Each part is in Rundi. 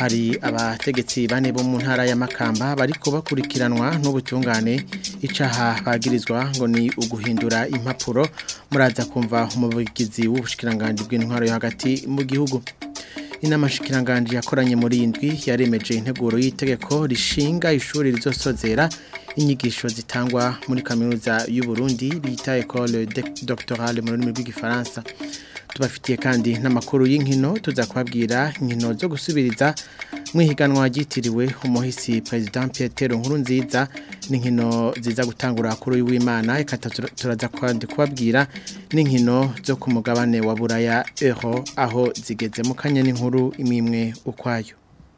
hari abategetsi bane bo mu ntara y'amakamba bari kubakurikiranwa n'ubutungane icaha bagirizwa ngo ni uguhindura impapuro muraza kumva umuvugizi w'ubushikiranganje bw'intwaro yo hagati mu gihugu inama yakoranye muri indwi yaremeje integuro y'itegeko rishinga ishuri rizosozera inyigisho zitangwa muri kaminuza y'u Burundi bita Ecole Doctorale mu rurimi rw'igifaransa tubafitiye kandi n'amakuru y'inkino tuza inkino zo gusubiriza mu ihiganwa umuhisi perezida Petero nkuru nziza n'inkino ziza gutangura kuri w'imana reka turaza kandi kubabwira n'inkino zo ku mugabane wa buraya eho aho zigeze mu kanya n'inkuru imwe ukwayo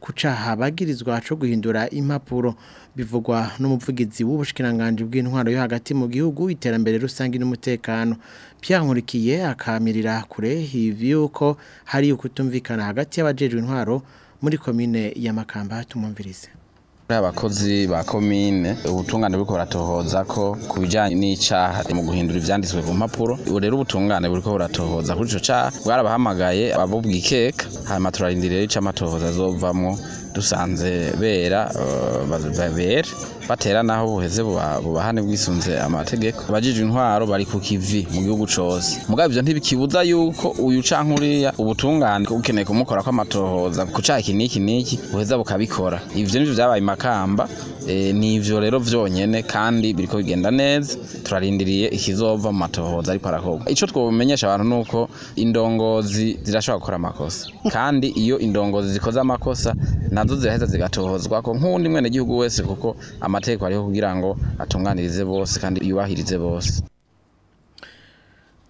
ku caha bagirizwa co guhindura impapuro bivugwa n'umuvugizi w'ubushikiranganje bw'intwaro yo hagati mu gihugu iterambere rusange n'umutekano byankurikiye akamirira kure yuko hari ukutumvikana hagati y'abajejwe intwaro muri komine ya Makamba tumumvirize abakozi ba komine ubutungane buriko buratohoza ko ku bijanye n'icaha mu guhindura ivyanditswe ku mpapuro rero ubutungane buriko buratohoza kuri ico caha bwarabahamagaye abubwikeka hama turarindiriye ico amatohoza azovamwo dusanze bera uh, babera batera naho buheze bubahane bwisunze amategeko abajijwe intwaro bari ku kivi mu gihugu cyose mugabo ibyo ntibikibuza yuko uyu canke uriya ubutungane ukeneye kumukora ko amatohoza ku cyaha iki n'iki n'iki buheza bukabikora ibyo nibyo byabaye makamba eh, ni rero byonyine kandi biriko bigenda neza turarindiriye ikizova mu matohoza ariko arakorwa icyo twomenyesha abantu ni uko indongozi zirashobora gukora amakosa kandi iyo indongozi zikoze amakosa na inganzo ziraheza zigatozwa ku nk'uwundi mwenegihugu wese kuko amategeko ariho kugira ngo atunganirize bose kandi yubahirize bose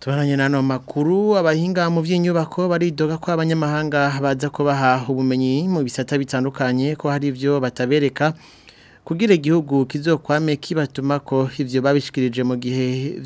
tubaranye n'ano makuru abahinga mu by'inyubako baridoga ko abanyamahanga baza kubaha ubumenyi mu bisata bitandukanye ko hari ibyo batabereka kugira igihugu kizokwame kibatuma ko ibyo babishikirije mu gihe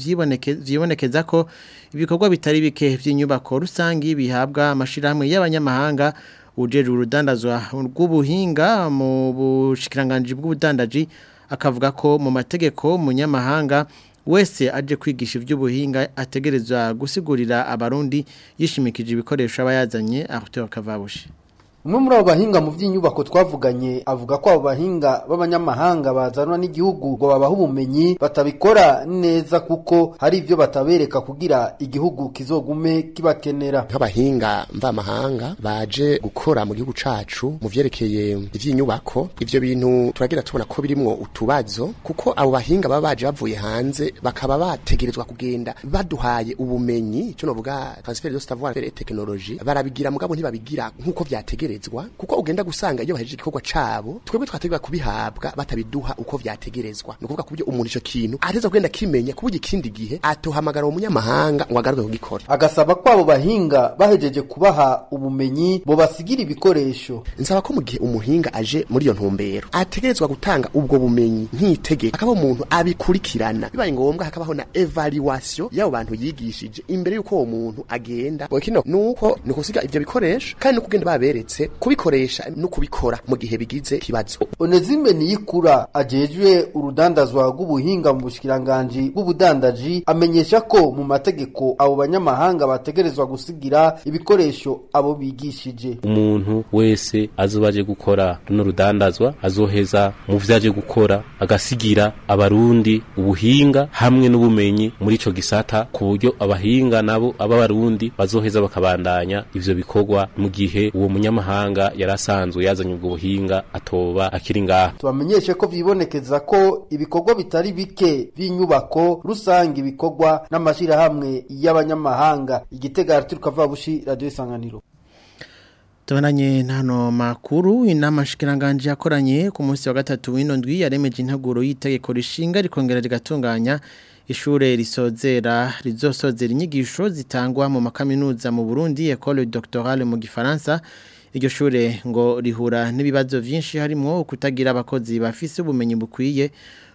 vyibonekeza ko ibikorwa bitari bike by'inyubako rusangi bihabwa amashirahamwe y'abanyamahanga ujeje urudandazwa rw'ubuhinga mu bushikiranganji bw'ubudandaji akavuga ko mu mategeko munyamahanga wese aje kwigisha iby'ubuhinga ategerezwa gusigurira abarundi yishimikije ibikoresho aba yazanye aho tuba umwe muri abo bahinga mu by'inyubako twavuganye avuga ko abo bahinga b'abanyamahanga bazanwa n'igihugu ngo babahe ubumenyi batabikora neza kuko hari ibyo batabereka kugira igihugu kizogume kibakenera nk'abahinga mvamahanga baje gukora mu gihugu cacu mu vyerekeye ivy'inyubako ivyo bintu turagira tubona ko birimwo utubazo kuko abo bahinga baba baje bavuye hanze bakaba bategerezwa kugenda baduhaye ubumenyi cyo novuga transfer de savoir et technologie barabigira mugabo ntibabigira nkuko vyategerezwa gutegerezwa kuko ugenda gusanga iyo bahejeje igikorwa cabo twebwe twategwa kubihabwa batabiduha uko vyategerezwa ni ukuvuga kubyo umuntu ico kintu ateza kugenda kimenya kuburyo ikindi gihe atohamagara umunyamahanga ngo agaruke kugikora agasaba kwabo bahinga bahejeje kubaha ubumenyi bo basigira ibikoresho nsaba ko mu gihe umuhinga aje muri iyo ntumbero ategerezwa gutanga ubwo bumenyi nk'itegeko akaba umuntu abikurikirana bibaye ngombwa hakabaho na evaluation y'abo bantu yigishije imbere y'uko uwo muntu agenda kino nuko nukusiga ivyo bikoresho kandi no kugenda baberetse byose kubikoresha no kubikora mu gihe bigize kibazo Onezime niyikura ajejwe urudandazwa rw'ubuhinga mu bushikiranganje bw'ubudandaji amenyesha ko mu mategeko abo banyamahanga bategerezwa gusigira ibikoresho abo bigishije umuntu wese azobaje gukora runo rudandazwa azoheza mu vyaje gukora agasigira abarundi ubuhinga hamwe n'ubumenyi muri ico gisata ku buryo abahinga nabo aba barundi bazoheza bakabandanya ivyo bikorwa mu gihe uwo munyamahanga mahanga yari asanzwe yazanye ubwo buhinga atoba akiri ngaha tubamenyeshe ko vyibonekeza ko ibikorwa bitari bike b'inyubako rusange ibikorwa n'amashirahamwe y'abanyamahanga igitega araturuka vabushi radio isanganiro Tumenanye n'ano makuru inama shikiranganje yakoranye ku munsi wa gatatu w'indwi yaremeje intaguro y'itegeko rishinga rikongera rigatunganya ishure risozera rizosozera inyigisho zitangwa mu makaminuza mu Burundi Ecole Doctorale mu Gifaransa iryo shure ngo rihura n'ibibazo byinshi harimo kutagira abakozi bafise ubumenyi bukwiye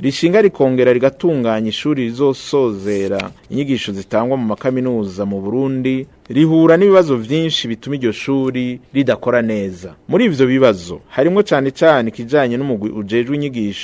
rishinga rikongera rigatunganya ishuri rizosozera inyigisho zitangwa mu makaminuza mu burundi rihura n'ibibazo byinshi bituma iryo shuri ridakora neza muri ibyo bibazo harimo cyane cyane ikijyanye n'umugwi ujejwe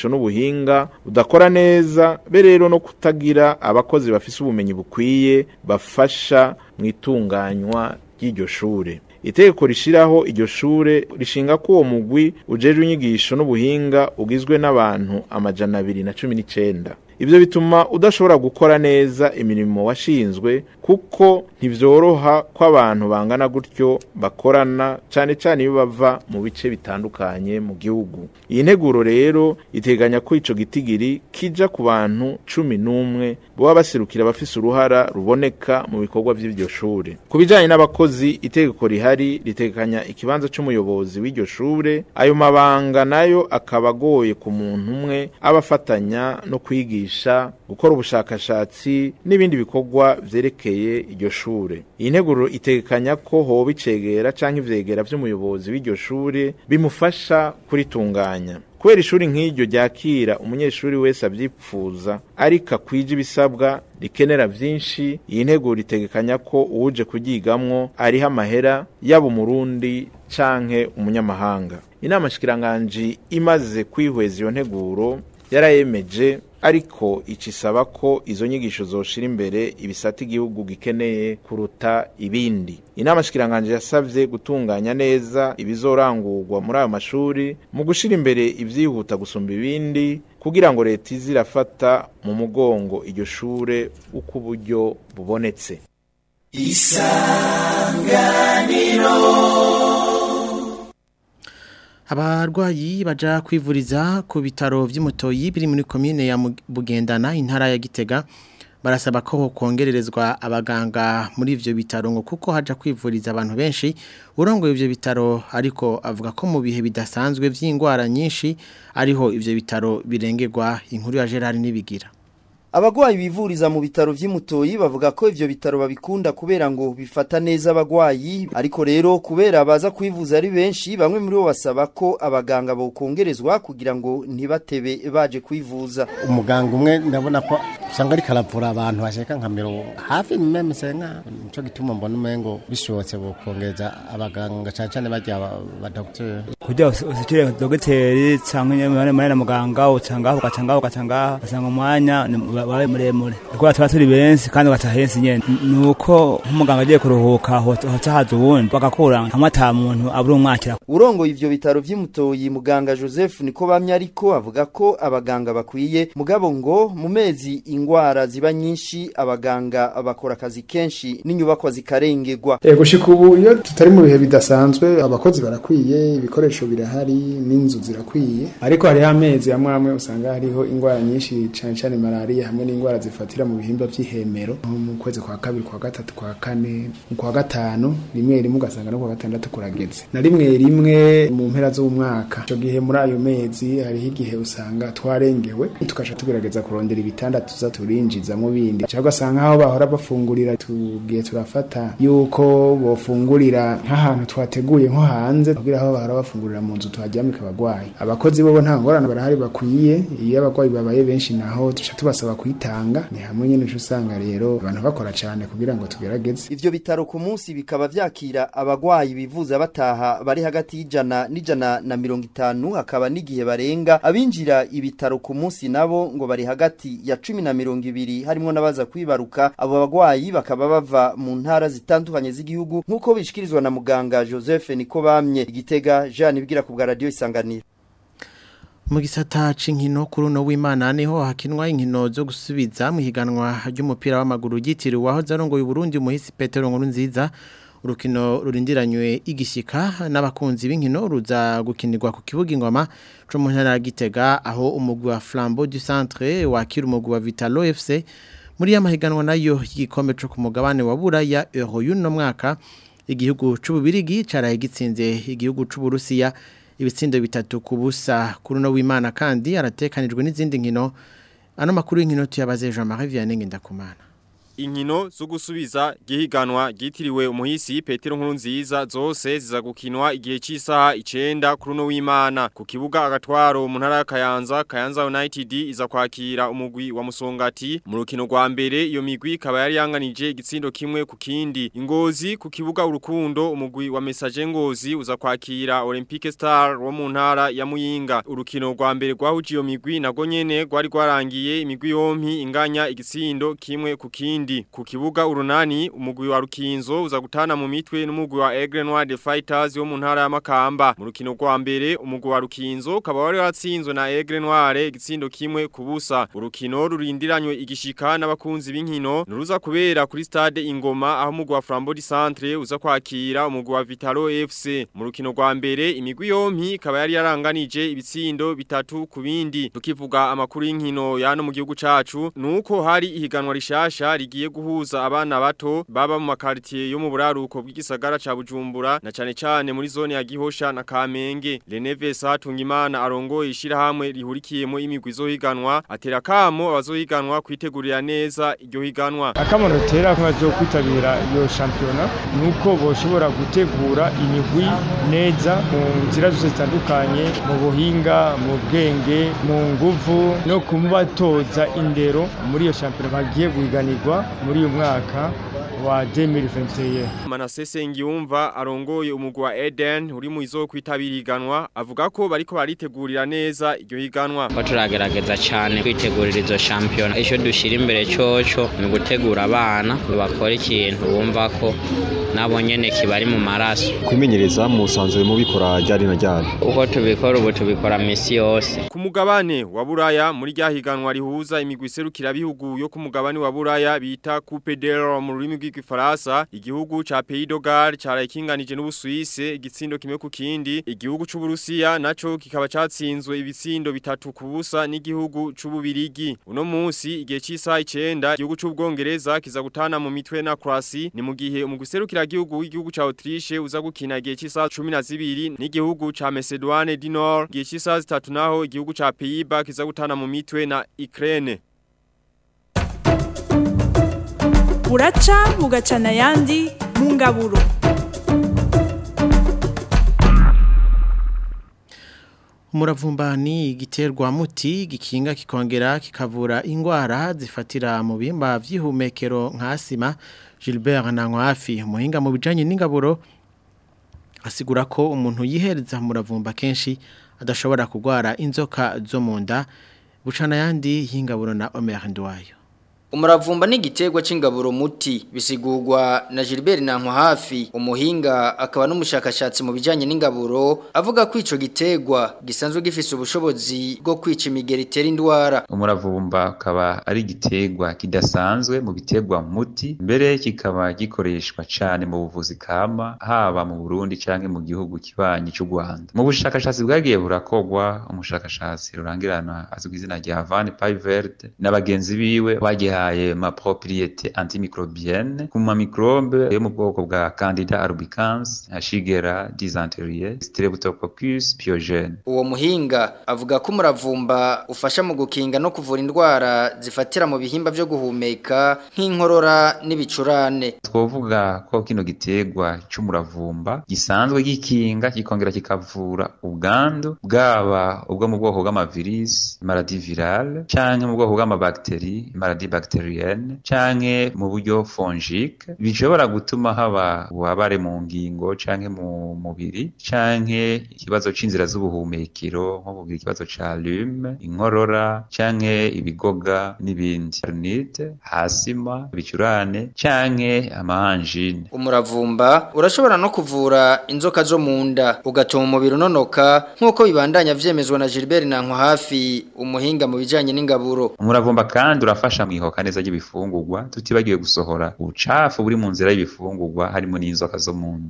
n'ubuhinga udakora neza be rero no kutagira abakozi bafise ubumenyi bukwiye bafasha mu itunganywa ry'iryo shure itegeko rishiraho iryo shure rishinga ko uwo mugwi ujejwe inyigisho n'ubuhinga ugizwe n'abantu amajana abiri na cumi n'icenda ibyo bituma udashobora gukora neza imirimo washinzwe kuko ntibyoroha ko abantu bangana gutyo bakorana cyane cyane iyo bava mu bice bitandukanye mu gihugu iyi nteguro rero iteganya ko icyo gitigiri kijya ku bantu cumi n'umwe baba baserukira abafise uruhara ruboneka mu bikorwa by'iryo shuri ku bijyanye n'abakozi itegeko rihari riteganya ikibanza cy'umuyobozi w'iryo shuri ayo mabanga nayo akaba agoye ku muntu umwe abafatanya no kwigisha kwigisha gukora ubushakashatsi n'ibindi bikorwa byerekeye iryo shure integuro nteguro itekanya ko hoba icegera canke ivyegera vy'umuyobozi w'iryo shure bimufasha kuritunganya kubera ishuri nk'iryo ryakira umunyeshuri wese abyipfuza ariko akwije ibisabwa rikenera byinshi iyi ntego ritegekanya ko uwuje kuryigamwo ariho amahera yaba umurundi canke umunyamahanga inama shikiranganji imaze kwihweza iyo nteguro yarayemeje ariko ikisaba ko izo nyigisho zoshira imbere ibisata igihugu gikeneye kuruta ibindi inama shikiranganje yasavye gutunganya neza ibizorangurwa muri ayo mashuri mu gushira imbere ivyihuta gusumba ibindi kugira ngo leta izirafata mu mugongo iryo shure uko uburyo bubonetse isanganiro abarwayi baja kwivuriza ku bitaro by'umutoyi biri muri komine ya Bugendana intara ya Gitega barasaba ko kongererezwa abaganga muri ivyo bitaro ngo kuko haja kwivuriza abantu benshi urongoye ivyo bitaro ariko avuga ko mu bihe bidasanzwe by’ingwara nyinshi ariho ivyo bitaro birengerwa inkuru ya Gerard nibigira abagwayi bivuriza mu bitaro by'imutoyi bavuga ko ibyo bitaro babikunda kubera ngo bifata neza abagwayi ariko rero kubera baza kwivuza ari benshi bamwe muri bo basaba ko abaganga bokongerezwa kugira ngo ntibatebe baje kwivuza umuganga umwe ndabona ko usanga ariko aravura abantu bashaka nka mirongo hafi mimemese nka gituma mbona umengo bishobotse bokongeza abaganga cyane cyane bajya abadogiteri kugira usukire dogiteri cyangwa nyamara muganga ucanga aho ugaca ngaho ugaca ngaho ugasanga umwanya wabaye muremure kuko tuba turi benshi kandi ugataha henshi nyene ni uko nk'umuganga agiye kuruhuka hoca haza uwundi hamwe ata muntu abura umwakira urongoye ivyo bitaro by’umutoyi muganga joseph niko bamye ariko avuga ko abaganga bakwiye mugabo ngo mu mezi indwara ziba nyinshi abaganga bakora akazi kenshi n’inyubako zikarengerwa yego eh, ubu iyo tutari mu bihe bidasanzwe abakozi barakwiye ibikoresho birahari n'inzu zirakwiye ariko hariho amezi amwe amwe usanga hariho indwara nyinshi cyane cyane malariya hamwe n'indwara zifatira mu bihimba by'ihemero mu kwezi kwa kabiri kwa gatatu kwa kane kwa gatanu rimwe rimwe ugasanga no kwa gatandatu kurageze na rimwe rimwe mu mpera z'umwaka icyo gihe muri ayo mezi hariho igihe usanga twarengewe tukaca tugerageza kurondera ibitanda tuza turinjizamo bindi cyangwa usanga nk'aho bahora bafungurira tugiye turafata yuko bafungurira nk'ahantu twateguye nko hanze kugira aho bahora bafungurira mu nzu tuharyamika abarwayi abakozi bo nta ngorane barahari bakwiye iyo abarwayi babaye benshi naho tuca tubasaba kuyitanga ni hamwe nyine uca usanga rero abantu bakora cyane kugira ngo tugerageze ibyo bitaro ku munsi bikaba byakira abagwayi bivuza bataha bari hagati y'ijana n'ijana na mirongo itanu hakaba n'igihe barenga abinjira ibitaro ku munsi nabo ngo bari hagati ya cumi na mirongo ibiri harimo n'abaza kwibaruka abo bagwayi bakaba bava mu ntara zitandukanye z'igihugu nk'uko bishikirizwa na muganga Joseph niko bamye igitega Jean ibwira ku bwa radio isanganira mu gisata c'inkino kuri uno w'Imana niho hakinwa inkino zo gusubiza mu higanwa ry'umupira w'amaguru ryitiriwe aho zarongoye muhisi umuhisi Petero Nkurunziza urukino rurindiranywe igishika n'abakunzi b'inkino ruza gukinirwa ku kibuga ingoma cyo mu gitega aho umugu wa Flambeau du Centre wakira umugwi wa Vitalo FC muri amahiganwa nayo y'igikombe cyo ku mugabane wabura Buraya Euro y'uno mwaka igihugu cy'ububirigi caraye gitsinze igihugu cy'uburusiya ibitsindo bitatu ku busa kuri uno w'imana kandi aratekanijwe n'izindi nkino ano makuru y'inkino tuyabaze jean marie vianney ngendakumana inkino zo gusubiza gihiganwa gitiriwe umuhisi Petero nkuru nziza zose zizagukinwa igihe cy'isaha 9 kuri no w'Imana ku kibuga agatwaro mu ntara ya Kayanza Kayanza United iza kwakira umugwi wa Musongati mu rukino rwa mbere iyo migwi ikaba yari yanganije igitsindo kimwe ku kindi ingozi ku kibuga urukundo umugwi wa Message Ngozi uza kwakira Olympic Star wo mu ntara ya Muyinga urukino rwa mbere rwahuje iyo migwi nago nyene rwari rwarangiye imigwi yompi inganya igitsindo kimwe ku kindi Burundi. Ku kibuga urunani umugwi wa Rukinzo uza gutana mu mitwe n'umugwi wa Egrenwa de Fighters yo mu ntara ya Makamba. Mu rukino rwa mbere umugwi wa Rukinzo ukaba wari watsinzwe na Egrenwa Noir igitsindo kimwe kubusa. Urukino rurindiranywe igishika n'abakunzi b'inkino nuruza kubera kuri stade Ingoma aho umugwi wa Flambeau Centre uza kwakira umugwi wa Vitalo FC. Mu rukino rwa mbere imigwi yompi ikaba yari yaranganije ibitsindo bitatu ku bindi. Tukivuga amakuru y'inkino yano mu gihugu cacu nuko hari ihiganwa rishasha rigi bagiye guhuza abana bato baba mu makaritie yo mu buraruko bw'igisagara ca Bujumbura na cane cane muri zone ya Gihosha na Kamenge Leneve Satunga Imana arongoye ishirahamwe rihurikiyemo imigwi zohiganwa atera kamo abazohiganwa kwitegurira neza iryo higanwa akamano tera kwitabira iyo championa nuko boshobora gutegura imigwi neza mu nzira zose zitandukanye mu buhinga mu bwenge mu nguvu no kumubatoza indero muri iyo championa bagiye guhiganirwa muri uyu mwaka wa 2021 Manasese Ngiyumva arongoye umugwa Eden uri mu izo kwitabira avuga ko bariko baritegurira neza iryo higanwa ko cyane kwitegurira izo champion icyo dushira imbere cyoco ni gutegura abana bakora ikintu bumva ko nabo nyene kibari mu maraso kwimenyereza musanzwe mubikora ryari na ryari uko tubikora ubu tubikora misi yose ku mugabane wa Buraya muri ryahiganwa rihuza imigwi serukira bihugu yo ku mugabane wa Buraya bita Coupe d'Europe mu rurimi kwigwa Ifaransa igihugu ca Pays de Galles carakinganije suise, igitsindo kimwe ku kindi igihugu c'u Burusiya naco kikaba catsinzwe ibitsindo bitatu ku busa n'igihugu c'u Bubirigi uno munsi igihe c'isaha igihugu c'u Bwongereza kiza gutana mu mitwe na kurasi, ni mu gihe mu guserukira igihugu w'igihugu ca Autriche uza gukina igihe c'isaha 12 n'igihugu ca Macedoine dinor, igechisa igihe c'isaha naho igihugu ca peiba, bas kiza gutana mu mitwe na Ukraine buraca bugacana ayandi mu ngaburo umuravumba ni igiterwa muti gikinga kikongera kikavura indwara zifatira mu bimba by'ihumekero nka asima gilbert Nankwafi umuhinga mu bijyanye n'ingaburo asigura ko umuntu yihereza umuravumba kenshi adashobora kugwara inzoka zo mu nda bucana ayandi y'ingaburo na omerindwayo umuravumba n'igiterwa cy'ingaburo muti bisigugwa na Gilbert Nankwa hafi umuhinga akaba n'umushakashatsi mu bijyanye n'ingaburo avuga ko gitegwa giterwa gisanzwe gifise ubushobozi bwo kwica imigeri itera indwara umuravumba akaba ari igiterwa kidasanzwe mu biterwa muti mbere kikaba gikoreshwa cyane mu buvuzi kama haba mu Burundi canke mu gihugu kibanyi cy'u Rwanda mu bushakashatsi bwagiye burakogwa umushakashatsi rurangirana azwi izina rya Van Pivert n'abagenzi biwe bagiye byaye mapropriete antimicrobienne ku ma microbe yo mu bwoko bwa Candida albicans ashigera Shigella dysenterie Streptococcus pyogene uwo muhinga avuga ko umuravumba ufasha mu gukinga no kuvura indwara zifatira mu bihimba byo guhumeka nk'inkorora n'ibicurane twovuga ko kino gitegwa cy'umuravumba gisanzwe gikinga kikongera kikavura ubwandu bwaba ubwo mu bwoko bw'amavirisi maladi virale canke mu bwoko bw'amabacteri maladi bacteri bacterienne canke mu buryo fongique bishobora gutuma haba ububabare mu ngingo canke mu mubiri canke ikibazo c'inzira z'ubuhumekero nko kugira ikibazo ca lume inkorora canke ibigoga n'ibindi rinite hasima bicurane canke amahanjine umuravumba urashobora no kuvura inzoka zo mu nda ugatuma umubiri unonoka nk'uko bibandanya vyemezwa na Gilbert Nankwa hafi umuhinga mu bijanye n'ingaburo umuravumba kandi urafasha mu ihoka neza ry'ibifungurwa tutibagiwe gusohora ubucafu buri mu nzira y'ibifungurwa harimo n'inzoka zo mu nda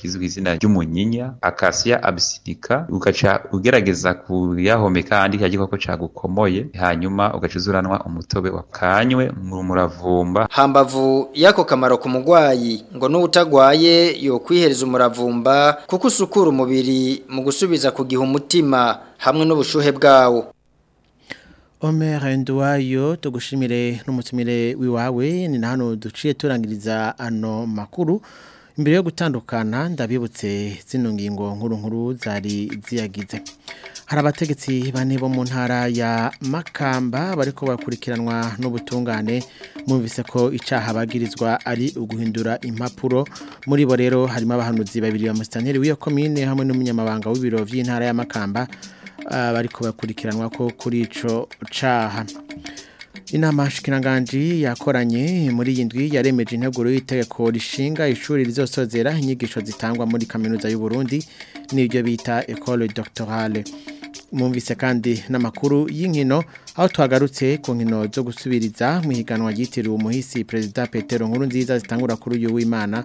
kizwi izina ry'umunyinya akasiya abisinika ugaca ugerageza kuyahomeka ahandi ya gikoko cagukomoye hanyuma ugaca uzuranwa umutobe wakanywe mu muravumba hambavu y'ako kamaro ku mugwayi ngo n'ubutagwaye yo kwihereza umuravumba kuko usukura umubiri mu gusubiza ku gihe umutima hamwe n'ubushuhe bwawo Omer Nduwayo tugushimire n'umutumire wiwawe ni hano duciye turangiriza ano makuru imbere yo gutandukana ndabibutse zino ngingo nkuru nkuru zari ziyagize hari abategetsi bane bo mu ntara ya makamba bariko bakurikiranwa n'ubutungane mwumvise ko icaha bagirizwa ari uguhindura impapuro muri bo rero harimo abahanuzi babiri ba musitanteri w'iyo komine hamwe n'umunyamabanga w'ibiro vy'intara ya makamba Ah, bariko bakurikiranwa ko kuri ico caha inama shikiranganji yakoranye muri yindwi yaremeje integuro y'itegeko rishinga ishuri rizosozera inyigisho zitangwa muri kaminuza y'u Burundi n’ibyo bita Ecole Doctorale mumvise kandi n'amakuru y'inkino aho twagarutse ku nkino zo gusubiriza mu ihiganwa ryitiriwe umuhisi perezida petero nkuru nziza zitangura kuri uyu w'imana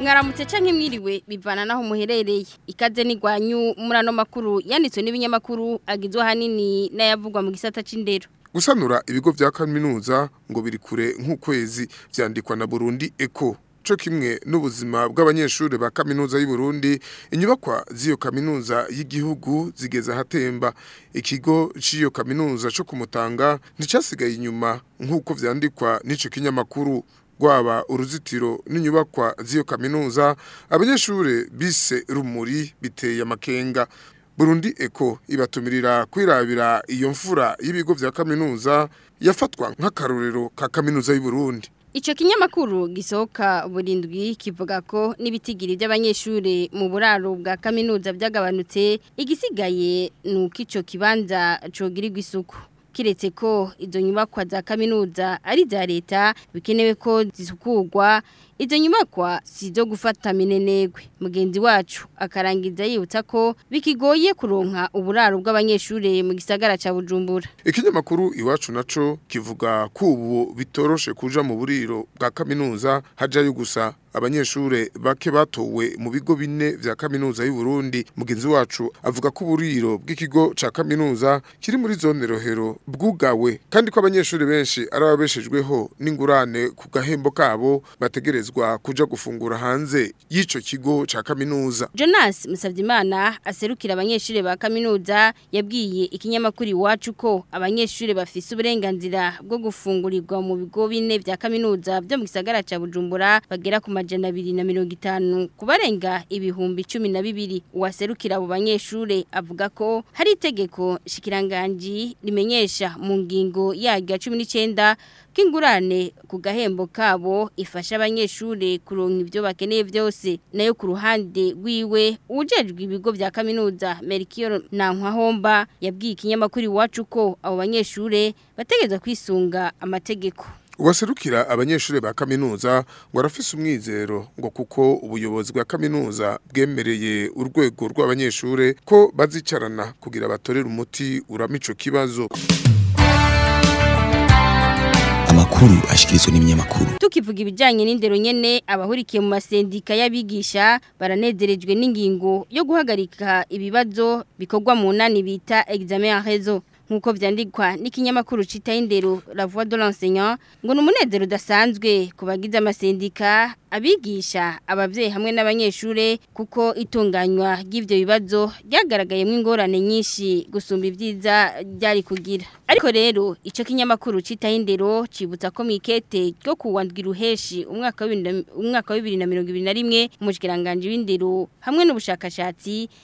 mwaramutse canke mwiriwe bivana naho muherereye ikaze nigwanyu muri ano makuru yanditswe n'ibinyamakuru agizwe hanini n'ayavugwa mu gisata c'indero gusanura ibigo bya kaminuza ngo biri kure nk'ukwezi byandikwa na Burundi eko cyo kimwe n'ubuzima bw'abanyeshuri ba kaminuza y’i Burundi inyubakwa z'iyo kaminuza y'igihugu zigeze hatemba ikigo cy’iyo kaminuza cyo kumutanga nticasigaye inyuma nk'uko byandikwa n'ico kinyamakuru rwaba uruzitiro n'inyubakwa z'iyo kaminuza abanyeshuri bise rumuri biteye amakenga Burundi Eko ibatumirira kwirabira iyo mfura y'ibigo vya kaminuza yafatwa nk'akarorero ka kaminuza y'u Burundi Ico kinyamakuru gisohoka burindwi kivuga ko n'ibitigiri by'abanyeshuri mu buraro bwa kaminuza byagabanutse igisigaye nuko ico kibanza cogirirwa isuku kiretse ko izo nyubakwa za kaminuza ari iza leta bikenewe ko zisukugwa izo nyubakwa si izo gufata minenegwe mugenzi wacu akarangiza yibutsa ko bikigoye kuronka uburaro bw'abanyeshuri mu gisagara cya bujumbura ikinyamakuru iwacu naco kivuga ko ubu bitoroshe kuja mu buriro bwa kaminuza hajayo gusa abanyeshure bake batowe mu bigo bine vya kaminuza y'u Burundi mugenzi wacu avuga ko uburiro bw'ikigo ca kaminuza kiri muri zone rohero bwugawe kandi ko abanyeshure benshi arababeshejweho n'ingurane ku gahembo kabo bategereje bemerezwa kuja gufungura hanze y'ico kigo ca kaminuza Jonas Musavyimana aserukira abanyeshuri ba kaminuza yabwiye ikinyamakuru iwacu ko abanyeshuri bafise uburenganzira bwo gufungurirwa mu bigo bine vya kaminuza byo mu gisagara ca Bujumbura bagera ku majana 250 kubarenga ibihumbi 12 uwaserukira abo banyeshuri avuga ko hari itegeko shikiranganji limenyesha mu ngingo yaryo 19 kingurane ku gahembo kabo ifasha abanyeshuri abanyeshure kuronka ibyo bakeneye byose nayo ku ruhande rwiwe ujejwe ibigo bya kaminuza Merkior na Nkwahomba yabwiye ikinyamakuru iwacu ko abo banyeshure bategezwa kwisunga amategeko Uwaserukira abanyeshure ba kaminuza ngo arafise umwizero ngo kuko ubuyobozi bwa kaminuza bwemereye urwego rw'abanyeshure ko bazicarana kugira batorere umuti uramico kibazo amakuru ashyikirizwa n'ibinyamakuru tukivuga ibijyanye n'indero nyine abahurikiye mu masendika y'abigisha baranezerejwe n'ingingo yo guhagarika ibibazo bikorwa mu nani bita examen en réseau nk'uko byandikwa n'ikinyamakuru cita indero la voix de l'enseignant ngo ni umunezero udasanzwe ku bagize amasendika abigisha ababyeyi hamwe n'abanyeshuri kuko itunganywa ry'ibyo bibazo ryagaragayemo ingorane nyinshi gusumba ibyiza byari kugira ariko rero icyo kinyamakuru citaho indero cibutsa ko mikete ryo kuwandwira uheshi umwaka wa bibiri na mirongo ibiri na rimwe umushikiranganje w'indero hamwe n'ubushakashatsi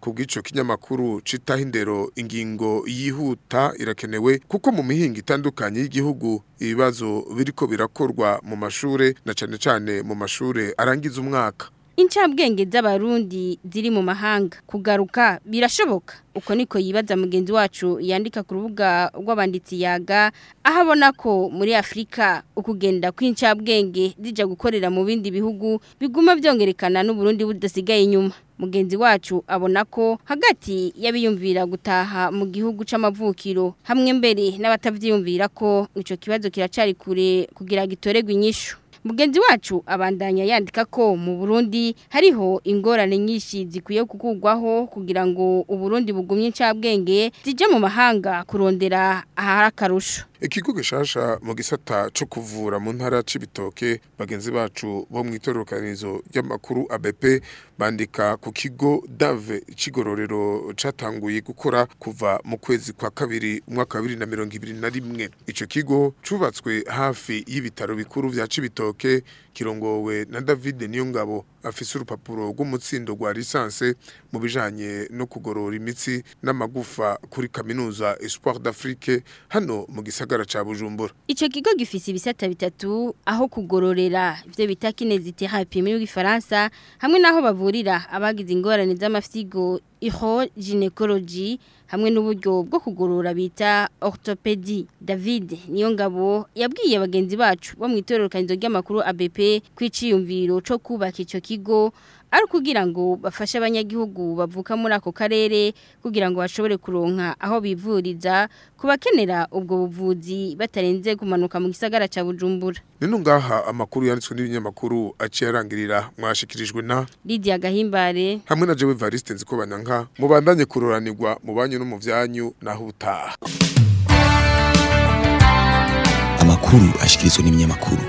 kubwico kinyamakuru citaho indero ingingo yihuta irakenewe kuko mu mihinga itandukanye y'igihugu ibibazo biriko birakorwa mu mashuri na cyane cyane mu mashuri arangiza umwaka incabwenge z'abarundi ziri mu mahanga kugaruka birashoboka uko niko yibaza mugenzi wacu yandika ku rubuga rw'abanditsi yaga aho ko muri afurika ukugenda kw'incabwenge zijya gukorera mu bindi bihugu biguma byongerekana n'uburundi budasigaye inyuma mugenzi wacu abona ko hagati y'abiyumvira gutaha mu gihugu c'amavukiro hamwe mbere n’abatabyiyumvira ko ico kibazo kiracari kure kugira gitorerwe inyishu mugenzi wacu abandanya yandika ko mu burundi hariho ingorane nyinshi zikwiye kukugwaho kugira ngo uburundi bugumye incabwenge zijye mu mahanga kurondera aharakarusho akarusho ikigo gishasha mu gisata cyo kuvura mu ntara c'ibitoke bagenzi bacu bo mu itororokanizo ry'amakuru ABP bandika ku kigo Dave cigororero catanguye gukora kuva mu kwezi kwa kabiri umwaka wa rimwe icyo kigo cubatswe hafi y'ibitaro bikuru bya cibitoke okay, kirongowe na David Niyongabo afise urupapuro rw'umutsindo gwa lisanse mu bijanye no kugorora imitsi n'amagufa kuri kaminuza Espoir d'Afrique hano mu gisagara ca Bujumbura Ico kigo gifise ibisata bitatu aho kugororera ivyo bita kinezitherapie mu gifaransa hamwe naho bavurira abagize ingorane z'amafyigo iho gynecology hamwe n'uburyo bwo kugorora bita orthopedi David Niyongabo yabwiye bagenzi bacu bo mu itorero ry'amakuru ABP pe kw'iciyumviro cyo kubaka icyo kigo ari kugira ngo bafashe abanyagihugu bavuka muri ako karere kugira ngo bashobore kuronka aho bivuriza ku ubwo buvuzi batarenze kumanuka mu gisagara cya bujumbura nino ngaha amakuru yanditswe n'ibinyamakuru aciye arangirira mwashikirijwe na Lydia Gahimbare hamwe na Jewe Variste Nzikobanyanka mubandanye kuroranirwa mu banyu no mu vyanyu naho utaha amakuru ashikirizwa n'ibinyamakuru